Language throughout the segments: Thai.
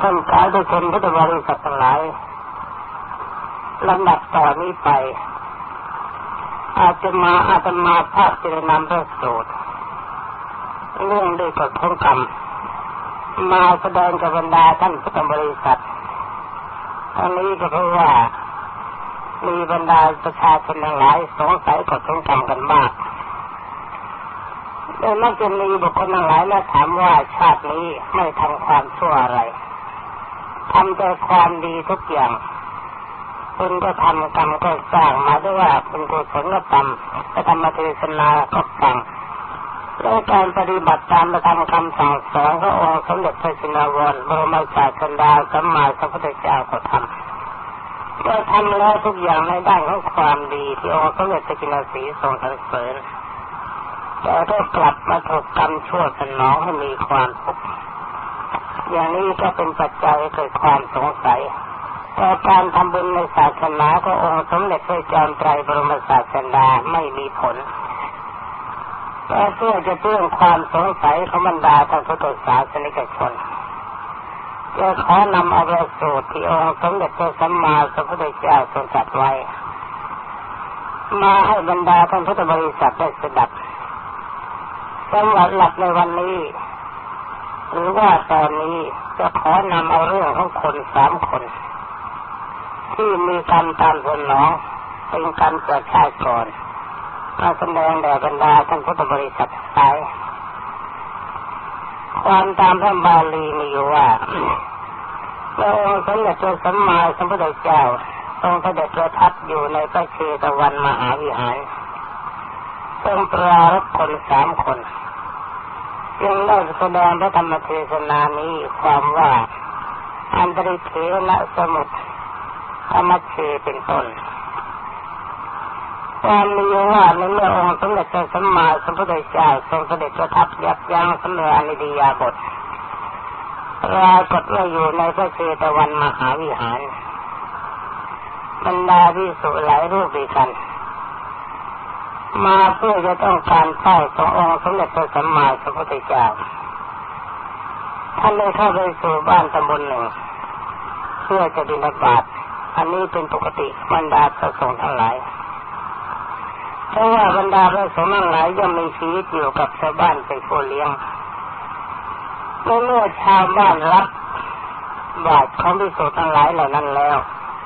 ท่านกายทุกคนพุทธบริษัททั้งหลายลำดับต่อนนี้ไป อาจจะมาอาจจะมาภาคเจรนำพระสูตรเรื่องด้วยกฎของกรรม มาแสดงกับบรรดาท่านพุทธบริษัททั้งนี้ก็เพราะว่า มีบรรดาประชาชนทั้งหลายสงสัยกฎของกรรมกันมากโดยมักจะมีบุคคลทั้งหลายมาถามว่าชาตินี้ไม่ทำความชั่วอะไร ทำแต่ความดีทุกอย่างคุณก็ทำกรรมก็สร้างมาด้วยว่าคุณกุศลก็ทำก็ทำมาเทศนาก็ฟังแล้วการปฏิบัติตามประธรรมคำสั่งสอนพระองค์สมเด็จพระจินวรบรมศาสดาสัมมาสัมพุทธเจ้าก็ทำเมื่อทำแล้วทุกอย่างในด้านของความดีที่องค์สมเด็จพระจินสีทรงสรรเสริญแต่ก็กลับมาถูกกรรมชั่วสนองให้มีความทุกข์ อย่างนี้ก็เป็นปัจจัยเกิดความสงสัย แต่การทำบุญในศาสนาขององค์สมเด็จพระจอมไตรบรมศาสดาไม่มีผลแต่เพื่อจะเพื่อความสงสัยของบรรดาท่านพุทธศาสนิกชนจะขอนำเอาประสูตรที่องค์สมเด็จพระสัมมาสัมพุทธเจ้าทรงตรัสไว้ มาให้บรรดาท่านพุทธบริษัทได้สดับสำหรับหลักในวันนี้ หรือว่าตอนนี้จะขอนำเอาเรื่องของคนสามคน ที่มีกรรมตามสนองเป็นกรรมเกิดชาติก่อนมาแสดงแด่บรรดาท่านพุทธบริษัทสายความตามพระบาลีมีอยู่ว่าพระองค์สมเด็จพระสัมมาสัมพุทธเจ้าทรงเสด็จประทับอยู่ในพระเชตวันมหาวิหารทรงปรารบคนสามคน จึงได้แสดงพระธรรมเทศนานี้ความว่าอันตริเทนะสมุทธรรมเชเป็นต้นความมีว่าในเมื่อองค์สมเด็จพระสัมมาสัมพุทธเจ้าทรงเสด็จประทับยับยั้งสมเด็จอนิยาบทปรากฏว่าอยู่ในพระเชตวันมหาวิหารบรรดาพิสุหลายรูปด้วยกัน มาเพื่อจะต้องการเฝ้าสององค์สมเด็จพระสัมมาสัมพุทธเจ้าท่านได้เข้าไปสู่บ้านตำบลหนึ่งเพื่อจะดินบาตอันนี้เป็นปกติบรรดาพระสงฆ์ทั้งหลายเพราะว่าบรรดาพระสงฆ์ทั้งหลายย่อมมีชีวิตอยู่กับชาวบ้านเป็นผู้เลี้ยงเมื่อชาวบ้านรับบาตรของพิสุทั้งหลายเหล่านั้นแล้ว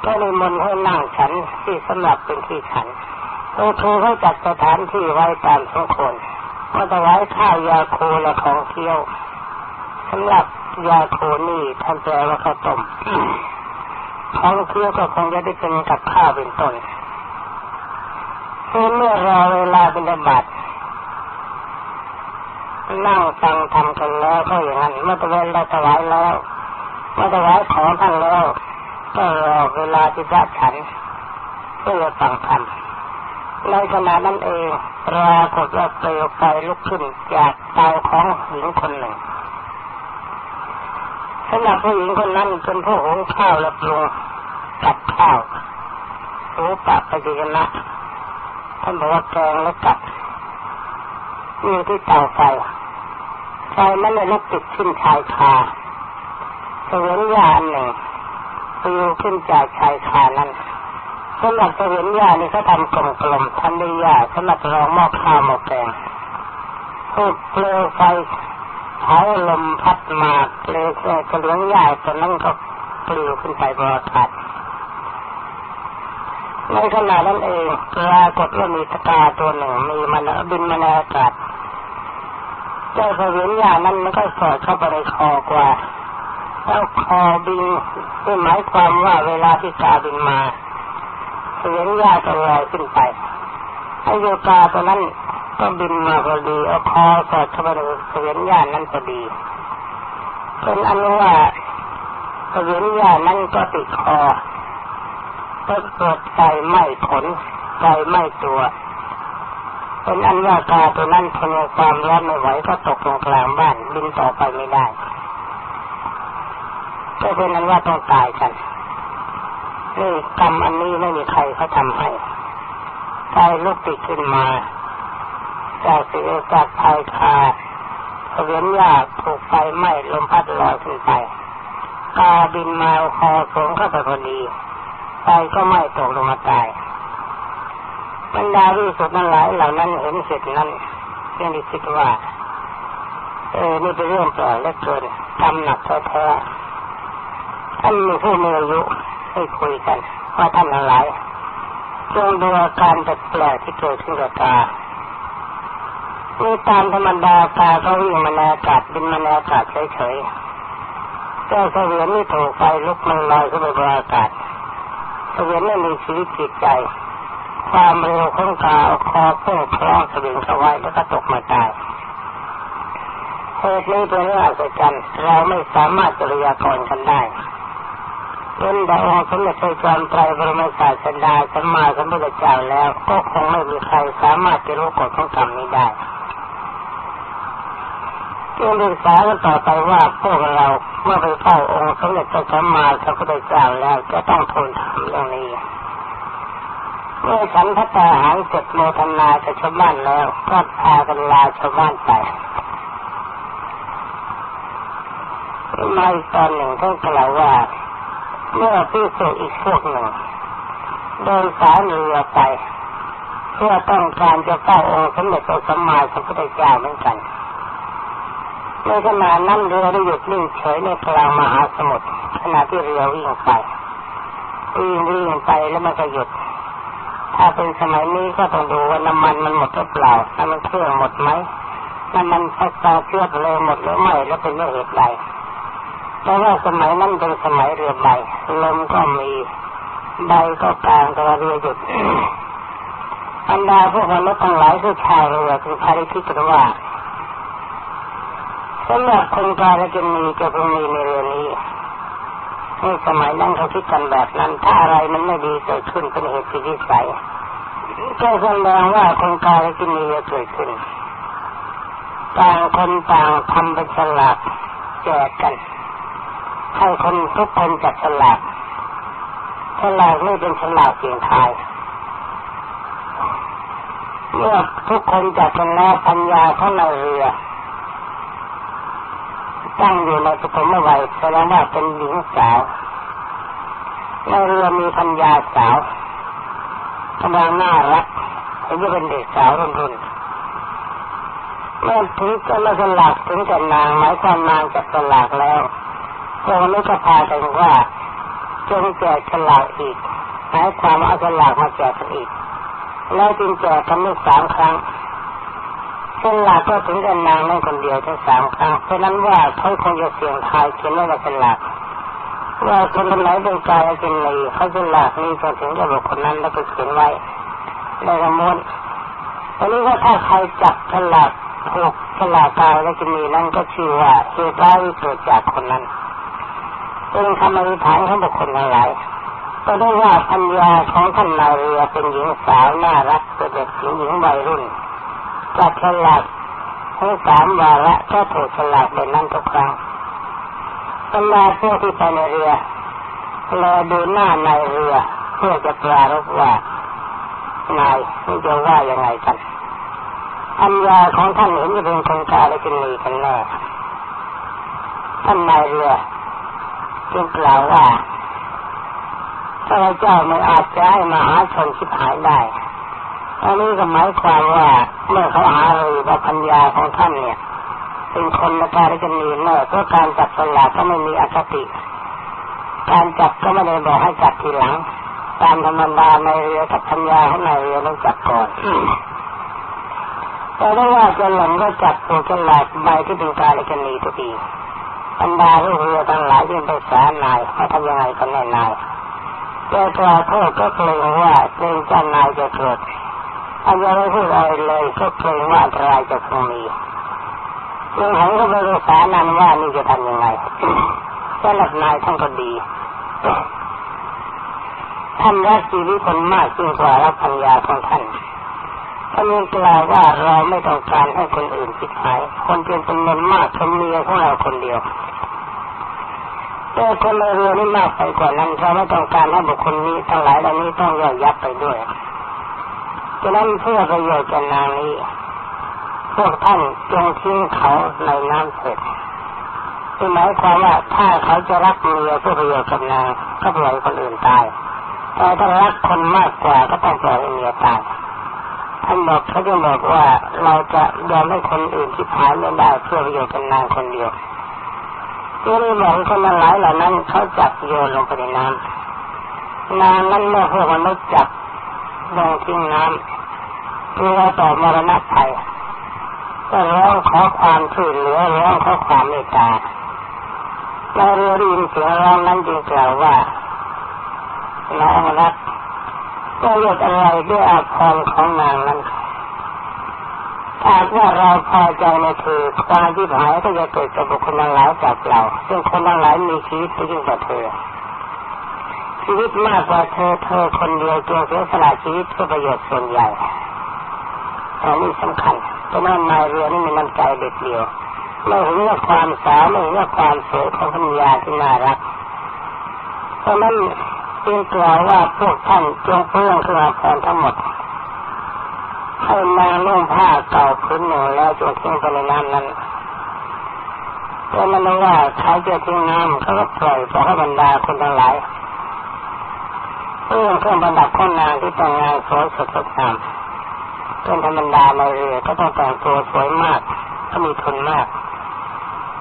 ก็เลยมนให้นั่งฉันที่สำหรับเป็นที่ฉัน โดยครูเขาจัดสถานที่ไว้ตามสมควรมาถวายข้าวยาคูและของเคี้ยวสำหรับยาคูนี่ท่านแปลว่าข้าวต้มของเคี้ยวก็คงจะได้เป็นกับข้าวเป็นต้นเมื่อรอเวลาเป็นบาตนั่งฟังทำกันแล้วก็อย่างนั้นเมื่อตะเวนเราถวายแล้วเมื่อถวายของท่านแล้วก็รอเวลาที่พระฉันเพื่อฟังธรรม ในขณะนั้นเองปรากฏว่าเปลวไฟลุกขึ้นจากเตาของหญิงคนหนึ่งสำหรับผู้หญิงคนนั้นเป็นผู้หุงข้าวและปรุงกับข้าวรู้ปะปฏิกนะท่านบอกว่าแกงและกับอยู่ที่เตาไฟไฟนั้นเลยลุกติดขึ้นชายคาเสวนยาอันหนึ่งปลิวขึ้นจากชายคานั้น สำหรับจะเสวนยานี่เขาทำกลมๆทำด้วยยาสำหรับรองหม้อข้าวหม้อแกงถูกเปลวไฟใช้ลมพัดมาเปลวไฟกระเสวนยาตัวนั้นก็ปลิวขึ้นไปบนอากาศในขณะนั้นเองปรากฏว่ามีสกาตัวหนึ่งมีมันบินมาในอากาศเจ้าพระวิญญานั้นมันก็สอดเข้าไปในคอกว่าแล้วคอบินคือหมายความว่าเวลาที่กาบินมา เสียงยาจะลอยขึ้นไปไอ้โยกาตัวนั้นก็บินมาพอดีเอาคอสอดเข้าไปในเสียงยานั้นพอดีเป็นอันว่าเสียงยานั้นก็ติดคอก็เกิดไฟไหม้ขนไฟไหม้ตัวเป็นอันว่ากาตัวนั้นทนความร้อนไม่ไหวก็ตกลงกลางบ้านบินต่อไปไม่ได้ก็เป็นอันว่าต้องตายกัน นี่กรรมอันนี้ไม่มีใครเขาทำให้ไฟลุกติดขึ้นมาจากสีจากภายคาเวียนยาถูกไฟไหม้ลมพัดลอยขึ้นไปกาบินมาคอสงเข้าไปพอดีไฟก็ไหม้ตกลงมาตายบรรดาวิสุทธ์นั้นหลายเหล่านั้นเห็นเสร็จนั้นเพียงได้คิดว่า เออนี่เป็นเรื่องแปลกเลือเกินกรรมหนักแท้ๆท่านมีผู้มีอายุ ให้คุยกันว่าท่านทั้งหลายจงดูอาการแปลกที่เกิดขึ้นกับตามีตามธรรมดาตาก็วิ่งมาในอากาศบินมาในอากาศเฉยๆแต่เสวียนนี่ถูกไฟลุกมันลอยขึ้นไปบนอากาศเสวียนไม่มีชีวิตจิตใจ ความเร็วของกาเอาคอพุ่งคล้องเสวียนเข้าไว้แล้วก็ตกมาตายเหตุนี้เป็นเรื่องอัศจรรย์เราไม่สามารถจะพยากรณ์กันได้ เป็นแต่องค์สมเด็จพระจอมไตรบรมศาสดาสัมมาสัมพุทธเจ้าแล้วก็คงไม่มีใครสามารถจะรู้กฎของกรรมนี้ได้จึงศึกษากันต่อไปว่าพวกเราเมื่อไปเฝ้าองค์สมเด็จพระสัมมาสัมพุทธเจ้าแล้วจะต้องทูลถามเรื่องนี้เมื่อฉันพระตาหารเสร็จโมทนากับชาวบ้านแล้วก็พากันลาชาวบ้านไปมาตอนหนึ่งท่านกล่าวว่า เมื่อพิสุอีกพวกหนึ่งเดินสายเรือไป เพื่อต้องการจะเฝ้าองค์สมเด็จพระสัมมาสัมพุทธเจ้าเหมือนกันในขณะนั้นเรือได้หยุดนิ่งเฉยในกลางมหาสมุทรขณะที่เรือวิ่งไปวิ่งวิ่งไปแล้วมันก็หยุด ถ้าเป็นสมัยนี้ก็ต้องดูว่าน้ำมันมันหมดหรือเปล่าน้ำมันเครื่องหมดไหมน้ำมันไฟฟ้าเชื้อเพลิงหมดหรือไม่แล้วเป็นเรื่องเหตุใด เพราะว่าสมัยนั้นเป็นสมัยเรือใบลมก็มีใบก็กลางแต่เรือหยุดอันดาพวกมนุษย์ทั้งหลายคือชาวเรือคือพาริคิดว่าสำหรับคนกาลจะมีจะคงมีในเรือนี้ในสมัยนั้นเขาคิดกันแบบนั้น ถ้าอะไรมันไม่ดีเกิดขึ้นเป็นเหตุที่วิสัยก็แสดงว่าคนกาลจะมีจะเกิดขึ้นต่างคนต่างทำเป็นฉลากแจกกัน ให้คนทุกคนจัดฉลากฉลากนี่เป็นฉลากเสียงทายเมื่อทุกคนจัดกันแล้วปัญญาเขาในเรือตั้งอยู่ในปฐมวัยแสดงว่าเป็นหญิงสาวในเรือมีพัญญาสาวกำลังน่ารักอายุเป็นเด็กสาวรุ่นรุ่นเมื่อถึงจะมาสลากถึงจะนางหมายความนางจะสลากแล้ว พวกนี้ก็พากันว่าจงแจกฉลากอีกหมายความเอาฉลากมาแจกกันอีก แล้วจึงแจกกันไม่สามครั้งฉลากก็ถึงกันนางนั่นคนเดียวทั้งสามครั้งเพราะนั้นว่าเขาคงจะเสี่ยงทายเขียนว้ในฉลากว่าคนคนไหนเป็นกายเป็นนีเขาฉลากนี้จะถึงกับบุคคลนั้นแล้วก็เขียนไว้ในกระมวลตอนนี้ว่าถ้าใครจับฉลากถูกฉลากกายและจะมีนั่นก็ชื่อว่าเหตุร้ายเกิดจากคนนั้น เป็นคำอธิษฐานของบุคคลทั้งหลายก็ได้ว่าพัญญาของท่านนายเรือเป็นหญิงสาวน่ารักเป็นเด็กหญิงหญิงวัยรุ่นจับฉลากทั้งสามวาระก็ถูกฉลากเป็นนั้นทุกครั้งบรรดาพวกที่ไปในเรือรอดูหน้าในเรือเพื่อจะปรารบว่านายนี่จะว่ายังไงกันอัญญาของท่านเห็นจะเป็นคนกาละเป็นมีกันแน่ท่านนายเรือ จึงกล่าวว่าพระเจ้าไม่อาจจะให้มหาชนชิบหายได้อันนี้ก็หมายความว่าเมื่อเขาหารือว่าปัญญาของท่านเนี่ยเป็นคนในการจะมีเมื่อเพราะการจับสลากก็ไม่มีอคติ การจับก็ไม่ได้บอกให้จับทีหลัง ตามธรรมดาในเรือกับปัญญาของในเรือต้องจับก่อนแต่ถ้ว่าจะหลงก็จับตัวฉลากใบที่เป็นการจะมีทุกที บรรดาลูกเรือทั้งหลายที่เป็นสานายเขาทำยังไงกันแน่นายแต่กล่าวโทษก็เกรงว่าเกรงเจ้านายจะเกิดอันยังไม่พูดอะไรเลยก็เกรงว่าอันตรายจะคงมีเรื่องของก็ไปศึกษานั้นว่านี่จะทำยังไงสำหรับนายท่านก็ดีท่านรักชีวิตคนมากจึงกว่ารักพัญญาของท่าน ท่านกล่าวว่าเราไม่ต้องการให้คนอื่นผิดหาย คนเป็นจำนวนมากคนเมียของเราคนเดียวแต่คนในเรือนี่มากไปกว่านั้นเราไม่ต้องการให้บุคคลนี้ทั้งหลายเหล่านี้ต้องย่อยยับไปด้วยฉะนั้นเพื่อประโยชน์กันนางนี้พวกท่านจงทิ้งเขาในน้ำเสร็จคือหมายความว่าถ้าเขาจะรักเมียเพื่อประโยชน์กับนางก็ปล่อยคนอื่นตายแต่ถ้ารักคนมากกว่าก็ต้องปล่อยเมียตาย ท่านบอกเขาจะบอกว่าเราจะยอมให้คนอื่นที่ผายไม่ได้เพื่อประโยชน์กับนางคนเดียวก็เลยบอกคนละหลายเหล่านั้นเขาจับโยนลงไปในน้ำนางนั้นเมื่อพวกมนุษย์จับลงทิ้งน้ำเพื่อต่อมรณะภัยก็ร้องขอความช่วยเหลือร้องขอความเมตตาเราเรียนเสียงร้องนั้นจึงกล่าวว่าน้องรัก ก็เรียกอะไรด้วยอาภรของนางนั้นถ้าว่าเราพอใจในเธอความที่หายก็จะเกิดกับบุคคลทั้งหลายจากเรา ซึ่งคนหลายมีชีวิตยิ่งกว่าเธอ ชีวิตมากกว่าเธอเธอคนเดียวจงเสียสละชีวิตเพื่อประโยชน์ส่วนใหญ่อันนี้สำคัญเพราะนั้นายเรือนี่มีน้ำใจเด็ดเดียวไม่เห็นว่าความสาวไม่เห็นว่าความสวยของพัญญาที่น่ารักเพราะนั้น จึงกล่าวว่าพวกท่านจงเพื่องเครื่องพรทั้งหมดให้นางนุ่งผ้าเก่าพื้นหนึ่งแล้วจงทิ้งไปในน้ำนั้นเพราะมันว่าเขาจะทิ้งน้ำเขาก็ปล่อยปล่อยให้บรรดาคนทั้งหลายเพื่อเครื่องบรรดับของนางที่แต่งงานสวยสดสดงามเป็นธรรมดาในเรือก็ต้องแต่งตัวสวยมากก็มีทุนมาก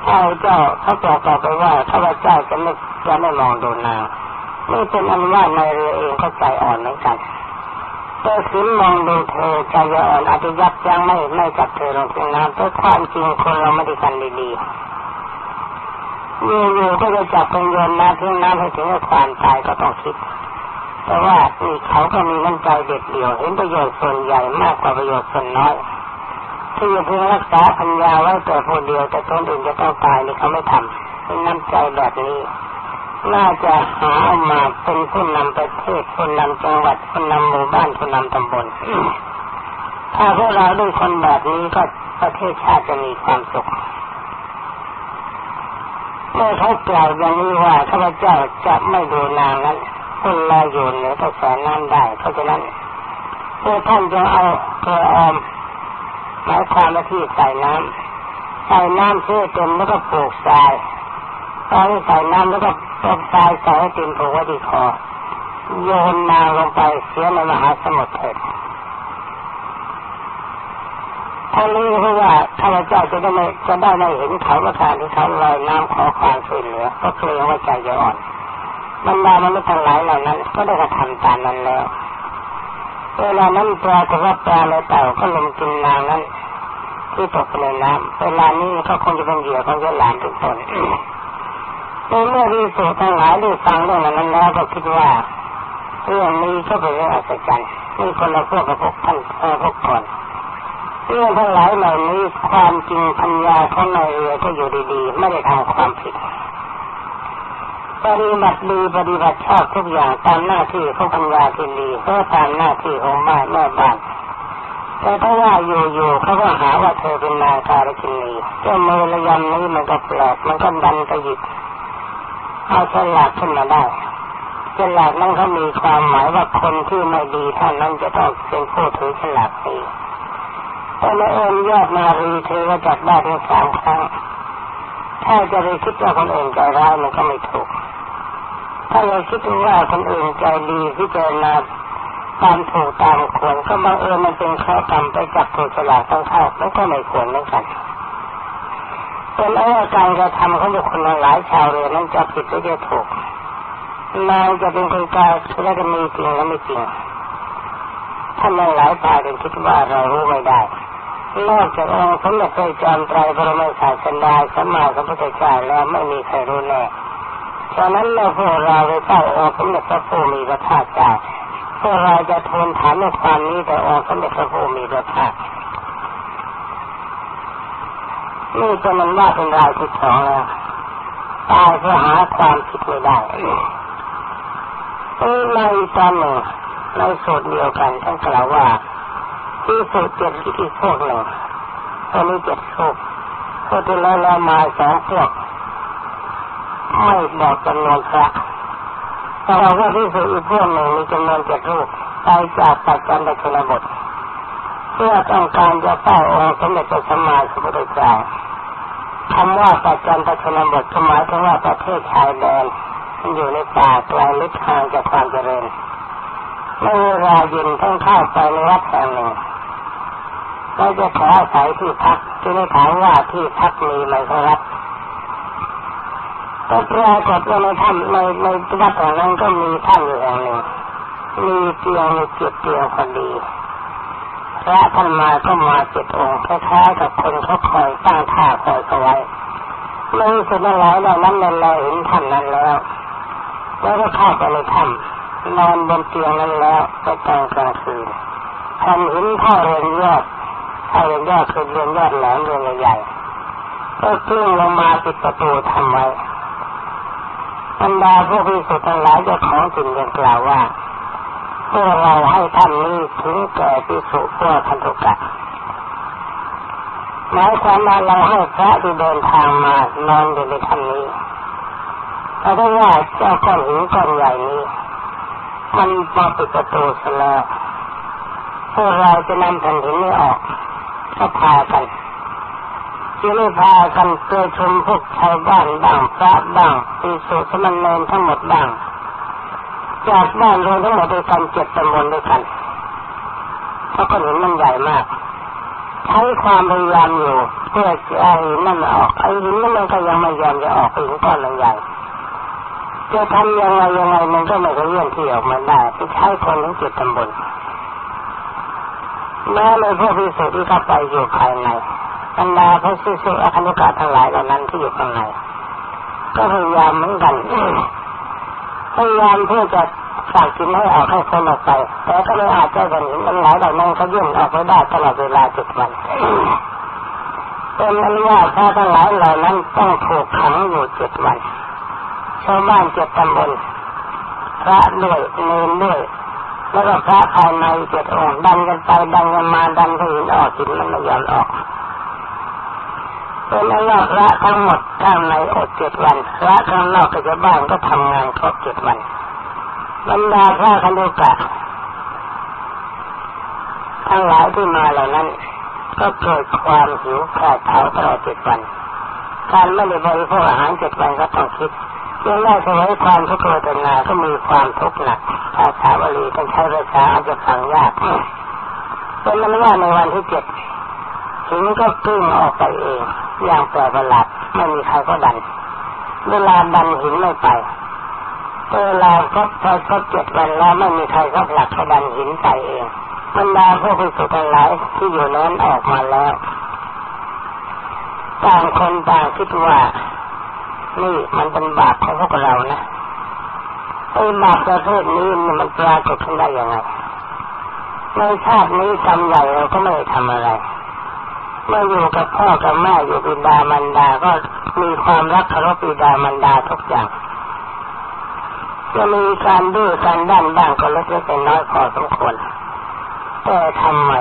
ถ้าเจ้าเขาบอกต่อไปว่าข้าพเจ้าจะไม่จะไม่มองดูนาง นี่เป็นอันว่าในเรือเองก็ใจอ่อนเหมือนกันแต่ขืนมองดูเธอใจอ่อนอาจจะยับยั้งไม่ไม่จับเธอลงทิ้งน้ำแต่ความจริงคนเราไม่ได้กันดีๆอยู่ๆก็จะจับเป็นโยนน้ำทิ้งน้ำให้ถึงความตายก็ต้องคิด แต่ว่านี่เขาก็มีน้ำใจเด็ดเดี่ยวเห็นประโยชน์ส่วนใหญ่มากกว่าประโยชน์ส่วนน้อยที่จะเพียงรักษาปัญญาไว้แต่ผู้เดียวแต่คนอื่นจะต้องตายนี่เขาไม่ทำเป็นน้ำใจแบบนี้ น่าจะหามาเป็นผู้นำประเทศผู้นำจังหวัดผู้นำหมู่บ้านผู้นำตำบลถ้าพวกเราด้วยคนแบบนี้ก็ประเทศชาติจะมีความสุขเมื่อเขากล่าวอย่างนี้ว่าข้าพเจ้าจะไม่ดูนางนั้นคนลอยอยู่เหนือกระแสน้ำได้เพราะฉะนั้นเมื่อท่านจะเอาเกลืออมหมายความว่าที่ใส่น้ำใส่น้ำเพื่อเต็มแล้วก็ปลูกทรายตอนใส่น้ำแล้วก็ ปลูกทรายใส่ให้เต็มผูกไว้ที่คอโยนนางลงไปเสียในมหาสมุทรเถิดท่านรู้เพราะว่าข้าพเจ้าจะได้ไม่จะได้ไม่เห็นเขาประทานที่เขาลอยน้ำขอความช่วยเหลือ ก็เกรงว่าใจจะอ่อนบรรดามนุษย์ทั้งหลายเหล่านั้น ก็ได้กระทำตามนั้นแล้วเวลานั้นปลาก็ว่าปลาในเต่าก็ลงกินนางนั้นที่ตกในน้ำเวลานี้ก็คงจะเป็นเหยื่อของยาหลานทุกคน เมื่อที่สุทั้งหลายได้ฟังเรื่องนั้นแล้วก็คิดว่าเรื่องนี้ก็เป็นเรื่องอัศจรรย์นี่คนละพวกกับพวกท่านพวกก่อนเรื่องทั้งหลายเหล่านี้ความจริงพัญญาของนายเรือก็อยู่ดีๆ ไม่ได้ทำความผิดปฏิบัติดีปฏิบัติชอบทุกอย่างตามหน้าที่ของปัญญาที่ดีเพื่อตามหน้าที่ของแม่แม่บ้านแต่ถ้าว่าอยู่ๆเขาก็หาว่าเธอเป็นนางการกินีเจ้ามือระยำนี้มันก็แปลกมันก็ดันไปหยิบ เอาฉลาดขึ้นมาได้ฉลาดนั้นเขามีความหมายว่าคนที่ไม่ดีท่านนั้นจะต้องเป็นผู้ถือฉลาดนี้แต่ในเอิญยอดนารีเธอก็จัดได้ถึงสามครั้ง ถ้าจะไปคิดว่าคนอื่นใจร้ายมันก็ไม่ถูก ถ้าเราคิดว่าคนอื่นใจดีพิจารณาตามถูกตามควรก็บังเอิญมันเป็นข้อกรรมไปจับถูกสลากทั้งข้ามันก็ไม่ควรเหมือนกัน เป็นไอาการกระทำของบุคคลหลายชาวเรือนั้นจะผิดหรือจะถูกนางจะเป็นคนกลางแล้วจะมีจริงแล้วไม่จริงท่านหลายฝ่ายเป็นคิดว่าเรารู้ไม่ได้นอกจากองค์สมเด็จพระจอมไตรบรมศาสดาสัมมาสัมพุทธเจ้าแล้วไม่มีใครรู้แน่ฉะนั้นเมื่อพวกเราไปใต้องค์สมเด็จพระผู้มีพระภาคเจ้าพวกเราจะทูลถามในความนี้แต่องค์สมเด็จพระผู้มีพระภาคนี่จะมันว่าเป็นรายที่สองแล้วตายเพื่อหาความผิดไม่ได้นี่ในตอนหนึ่งในสูตรเดียวกันท่านกล่าวว่าที่สูตรเจ็ดที่อีกพวกหนึ่งตอนนี้เจ็ดพวกพวกที่แล้วแล้วมาสองพวกไม่บอกจำนวนพระแต่เราก็ที่สุดอีกพวกหนึ่งมีจำนวนเจ็ดรูปไปจากปัจจันตชนบทเพื่อต้องการจะเฝ้าองค์สมเด็จพระสัมมาสัมพุทธเจ้า คำว่าปัจจันตชนบทหมายถึงว่าประเทศชายแดนอยู่ในป่าไกลลึกห่างจากความเจริญเมื่อเวลาเย็นต้องเข้าไปในวัดแห่งหนึ่งเราจะขออาศัยที่พักจะได้ถามว่าที่พักมีไหมครับก็ปรากฏว่าในถ้ำในในวัดแห่งนั้นก็มีถ้ำอยู่แห่งหนึ่งมีเตียงเจ็ดเตียงพอดี พระท่านมาก็มาจ็ดองค์คล้ายๆกับคนเขาคอยตั้งท่าคอยเอาไว้ไม่สุดอะไรแล้วนั้นเราเห็นท่านนั้นแล้วแล้วก็เข้าไปในถ้ำนอนบนเตียงนั้นแล้วก็ตอนกลางคืนท่านเห็นท่าเรือนยอดท่าเรือนยอดคือเรือนยอดแหลมเรือนใหญ่ก็กลิ้งลงมาปิดประตูทำไว้บรรดาผู้พิสุทธิ์ทั้งหลายจ้าของสิ่งยังกล่าวว่า เมื่อเราให้ท่านนี้ถึงแก่พิสุเพื่อพันธุกะหมายความว่าเราให้พระที่เดินทางมานอนอยู่ในท่านนี้เพราะว่าเจ้าก้อนหินก้อนใหญ่นี้มันมาปิดประตูเสียแล้วพวกเราจะนำแผ่นหินนี้ออกก็พากันจึงไม่พากันเพื่อชมพวกชาวบ้านบ้างพระบ้างพิสุสมณเณรทั้งหมดบ้าง จากบ้านรวมทั้งหมดด้วยกันเจ็ดตำบลด้วยกันเพราะก้อนหินมันใหญ่มากใช้ความพยายามอยู่เพื่อจะไอ้นั่นออกไอ้หินนั่นมันก็ยังไม่ยอมจะออกหินก้อนใหญ่จะทำยังไงยังไงมันก็ไม่เคยเลื่อนที่ออกมาได้ที่ใช้คนทั้งเจ็ดตำบลแม้ในพวกพิสุที่เข้าไปอยู่ภายในบรรดาพระสิสุอคนุกาทั้งหลายเหล่านั้นที่อยู่ข้างในก็พยายามเหมือนกัน พยายามเพื่อจะฝากกินให้ออกให้คนออกไป แต่ก็ไม่อาจจะเห็นมันหลายเหลานั้นเขายื่นออกไปได้ตลอดเวลาจุดวันเป็นนั้นว่าพระทั้งหลายเหล่านั้นต้องถูกขังอยู่เจ็ดวันชาวบ้านเจ็ดตำบลพระด้วยเนรด้วยแล้วก็พระภายในเจ็ดองค์ดันกันไปดันกันมาดันก็หินออกหินมันไม่ยอมออก เป็นนั้นว่าพระทั้งหมดข้างในอดเจ็ดวันพระข้างนอกก็จะบ้านก็ทำงานครบเจ็ดวันบรรดาพระคันธุกะทั้งหลายที่มาเหล่านั้น ก็เกิดความหิวขาดเผาตลอดเจ็ดวันการไม่ได้บริโภคอาหารเจ็ดวันก็ต้องคิดเรื่องแรกสมัยความทุกข์เวทนาก็มีความทุกข์หนักภาษาบาลีต้องใช้ภาษาอาจจะฟังยากเป็นนั้นว่าในวันที่เจ็ด หินก็กลิ้งออกไปเอง อย่างแปลกประหลาดไม่มีใครก็ดัน เวลาดันหินไม่ไปเวลาครบพอครบเจ็ดวันแล้วไม่มีใครก็ผลักดันหินใส่เองบรรดาผู้สุทธิ์ทั้งหลายที่อยู่นั้นออกมาแล้วต่างคนต่างคิดว่า นี่มันเป็นบาปของพวกเรานะไอ้บาปประเภทนี้มันปรากฏขึ้นได้ยังไงในชาตินี้กรรมใหญ่เราก็ไม่ทำอะไร เมื่ออยู่กับพ่อกับแม่อยู่บิดามารดาก็มีความรักเคารพบิดามารดาทุกอย่างจะมีการดื้อการด้านบ้างก็เล็กๆน้อยพอสมควรแต่ทำไม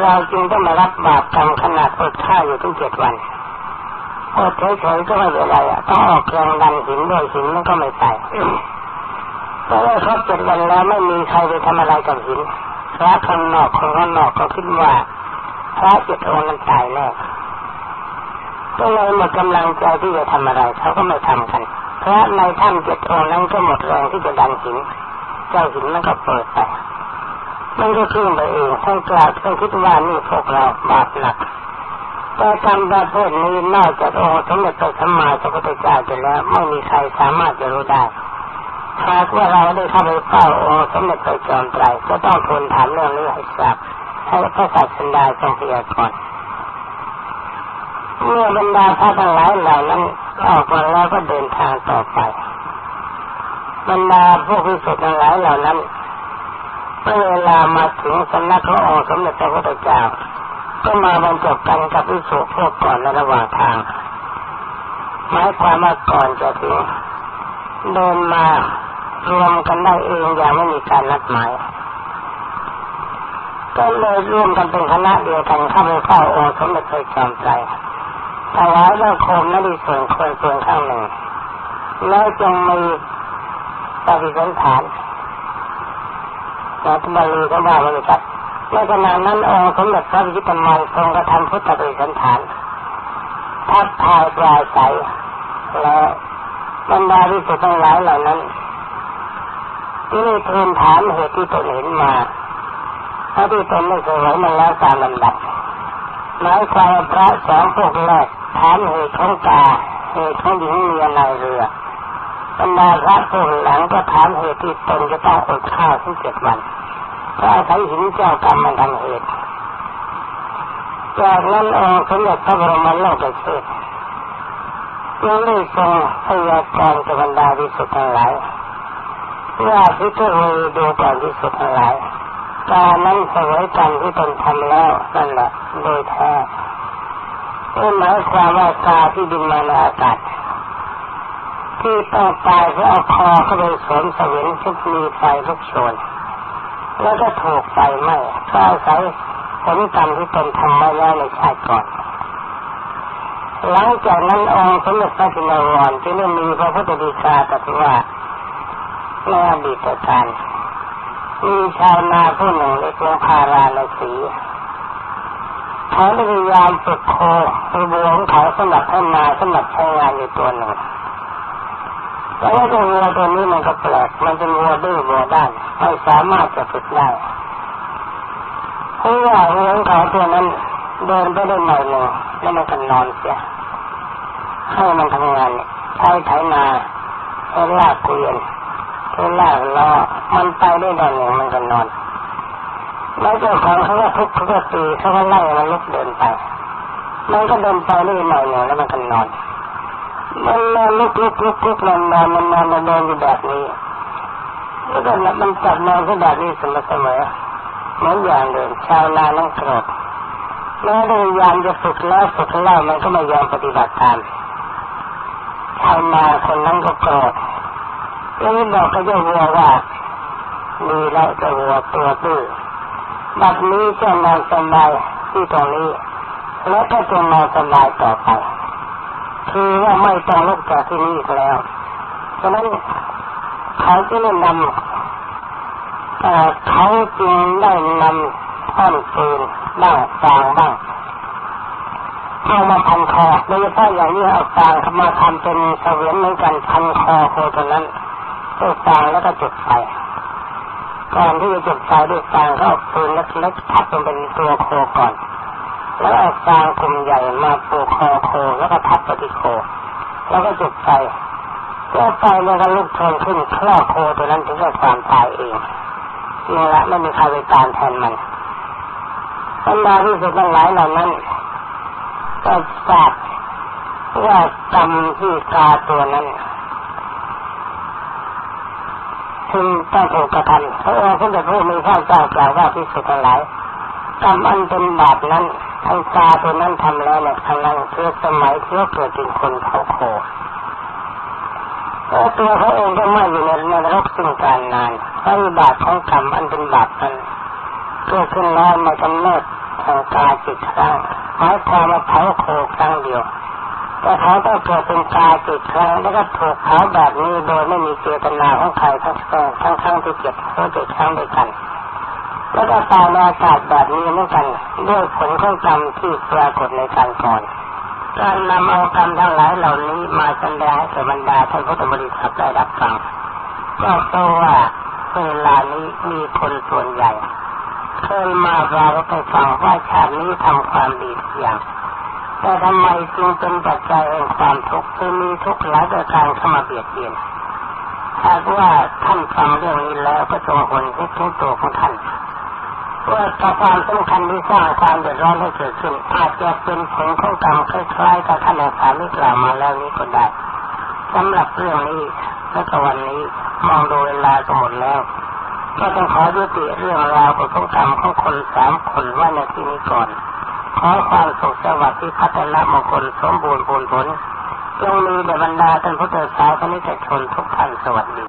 เราจึงต้องมารับบาปกรรมขนาดอดข้าอยู่ถึงเจ็ดวันอดเฉยๆก็ไม่เป็นไรอะต้องออกแรงดันหินด้วยหินมันก็ไม่ใส่เพราะว่าครบเจ็ดวันแล้วไม่มีใครไปทำอะไรกับหินพระข้างนอกคนข้างนอกก็คิดว่า พระเจ็ดองค์มันตายแน่ก็เลยหมดกำลังใจที่จะทำอะไรเขาก็ไม่ทำกันพระในถ้ำเจ็ดองค์นั้นก็หมดแรงที่จะดันหินเจ้าหินมันก็เปิดไปมันก็ขึ้นไปเองท่านกล่าวท่านคิดว่านี่พวกเราบาปหนักแต่กรรมประเภทนี้นอกจากองค์สมเด็จพระสัมมาสัมพุทธเจ้าไปแล้วไม่มีใครสามารถจะรู้ได้หากว่าเราได้เข้าไปเฝ้าองค์สมเด็จพระจอมไตรก็ต้องทูลถามเรื่องนี้ให้ทราบ ให้พระศาสดาทรงพยากรเมื่อบรรดาพระทั้งหลายเหล่านั้นออกมาแล้วก็เดินทางต่อไปบรรดาพวกพิสุทธิ์ทั้งหลายเหล่านั้นเมื่อเวลามาถึงสำนักขององค์สมเด็จพระพุทธเจ้าก็มาบรรจบกันกับพิสุพวกก่อนในระหว่างทางหมายความว่าก่อนจะถึงเดินมารวมกันได้เองอย่างไม่มีการนัดหมาย ก็เลยร่วมกันเป็นคณะเดียวกันเข้าไปเฝ้าองค์สมเด็จพระจอมไตรถวายพระโคมนั้นดีส่วนคนส่วนข้างหนึ่งแล้วจงมีปฏิสันฐานเราบาลีก็ว่าบริษัทในขณะนั้นองค์สมเด็จพระวิจิตรมันทรงกระทำพุทธปฏิสันฐานทักทายปราศัยแล้วบรรดาวิสุทธ์ทั้งหลายเหล่านั้นที่ได้ทูลถามเหตุที่ตนเห็นมา ถ้าที่ตนไม่เคยเห็นมาแล้วตามลำดับหมายความพระสองพวกแรกถามเหตุของกาเหตุของหญิงเมียในเรือบรรดาพระพวกหลังก็ถามเหตุที่ตนจะต้องอดข้าวถึงเจ็ดวันก็อาศัยหินเจ้ากรรมมันทำเหตุจากนั้นองค์สมเด็จพระบรมโลกเสด็จยังได้ทรงพยากรณ์กับบรรดาวิสุทธ์ทั้งหลายว่าพิจารณาดูก่อนที่สุดทั้งหลาย การนั้นสวยกรรมที่ตนทำแล้วนั่นแหละโดยแท้นี่หมายความว่ากาที่บินมาในอากาศที่ต้องตายเพราะเอาคอเข้าไปสวมสวิงที่มีไฟลุกโชนแล้วก็ถูกไฟไหม้ก็อาศัยผลกรรมที่ตนทำมาแล้วในชาติก่อนหลังจากนั้นองค์สมเด็จพระจินวรจึงได้มีพระพุทธดีกาตรัสว่าในอดีตการ มีชาวนาผู้หนึ่งเรียกว่าพาราณสีเขาได้พยายามฝึกโคในบัวของเขาสำหรับให้มาสำหรับใช้งานอยู่ตัวหนึ่งแต่ว่าตัววัวตัวนี้มันก็แปลกมันเป็นวัวดื้อวัวด้านไม่สามารถจะฝึกได้เพราะว่าวัวของเขาตัวนั้นเดินไปได้หน่อยหนึ่งแล้วมันก็นอนเสียให้มันทำงานใช้ไถนาใช้ลากเกวียน ตัวแรกล้อมันไปได้ดอนหนึ่งมันก็นอน แล้วเจ้าของเขาก็ทุบเขาก็ตีเขาก็ไล่มันลุกเดินไป มันก็เดินไปได้หน่อยหนึ่งแล้วมันก็นอน มันนอนลุกลุกลุกลุกนอนนอนมันนอนมันเดินอยู่แบบนี้แล้วก็มันจับนอนที่แบบนี้เสมอเสมอเหมือนอย่างเดิมชาวนาต้องโกรธแม้พยายามจะฝึกแล้วฝึกเล่ามันก็ไม่ยอมปฏิบัติตามชาวนาคนนั้นก็โกรธ แล้บอกกับเจ้าวัวว่ามีแล้วเจ้าวัวตัวตื้อบัดนี้จะนอนสบายที่ตรงนี้ แล้วก็จะนอนสบายต่อไปคือว่าไม่ต้องลุกจากที่นี่แล้ว ฉะนั้นเขาจึงนำเขาจึงได้นำท่อนปืนบ้างฟางบ้างเอามาพันคอโดยเฉพาะอย่างนี้เอาฟางมาทำเป็นเสวียนเหมือนกันพันคอโคตัวนั้น ด้วยฟางแล้วก็จุดไฟก่อนที่จะจุดไฟด้วยฟางก็เอาปืนเล็กๆทับลงเป็นตัวโคก่อน แล้วเอาฟางกลุ่มใหญ่มาปูคอโคแล้วก็ทับไปที่โค แล้วก็จุดไฟก็ไฟมันก็ลุกโชนขึ้นคลอกโคตัวนั้นถึงกับความตายเองนี่แหละไม่มีใครไปตามแทนมันบรรดาที่สุดทั้งหลายเหล่านั้นก็ทราบว่ากรรมที่กาตัวนั้น พึงต้องถูกกระทำพระองค์สมเด็จพระมีพระเจ้ากล่าวว่าที่สุดทั้งหลายกรรมอันเป็นบาปนั้นทางตาตัวนั้นทำแล้วเนี่ยทางนั้นเพื่อสมัยเพื่อเกิดเป็นคนเขาโคแล้วตัวเขาเองก็ไม่อยู่ในนรกซึ่งการนานเพราะบาปของกรรมอันเป็นบาปนั้นเกิดขึ้นแล้วมากำเนิดทางกายจิตครั้งหมายความว่าเผาโคครั้งเดียว แต่เขาต้องเกิดเป็นกายจิตครั้งแล้วก็ถูกเผาแบบนี้โดยไม่มีเจตนาของใครทั้งทั้งทั้งที่เจ็บทั้งเจ็ดครั้งด้วยกัน แล้วก็ตายในอากาศแบบนี้เหมือนกันด้วยผลของกรรมที่ปรากฏในการก่อนการนำเอากรรมทั้งหลายเหล่านี้มาแสดงให้กับบรรดาท่านพุทธบริษัทได้รับฟังก็เพราะว่าเวลานี้มีคนส่วนใหญ่เคยมาเราไปฟังว่าชาตินี้ทำความดีทุกอย่าง แต่ทำไมจึงเป็นปัจจัยแห่งความทุกข์คือมีทุกข์หลายประการเข้ามาเบียดเบียนหากว่าท่านฟังเรื่องนี้แล้วก็จงหนให้ทุกตัวของท่านว่าความสำคัญที่สร้างความเดือดร้อนให้เกิดขึ้นอาจจะเป็นผลของกรรมคล้ายๆกับท่านอาจารย์ที่กล่าวมาแล้วนี้ก็ได้สำหรับเรื่องนี้และวันนี้มองดูเวลาก็หมดแล้ว ก็ต้องขอยุติเรื่องราวของกรรมของคนสามคนไว้ในที่นี้ก่อน ขอความสุขสวัสดิ์ที่พัฒนามงคลสมบูรณ์ผลผลจงมีแด่บรรดาท่านพุทธศาสนิกชนทุกท่านสวัสดี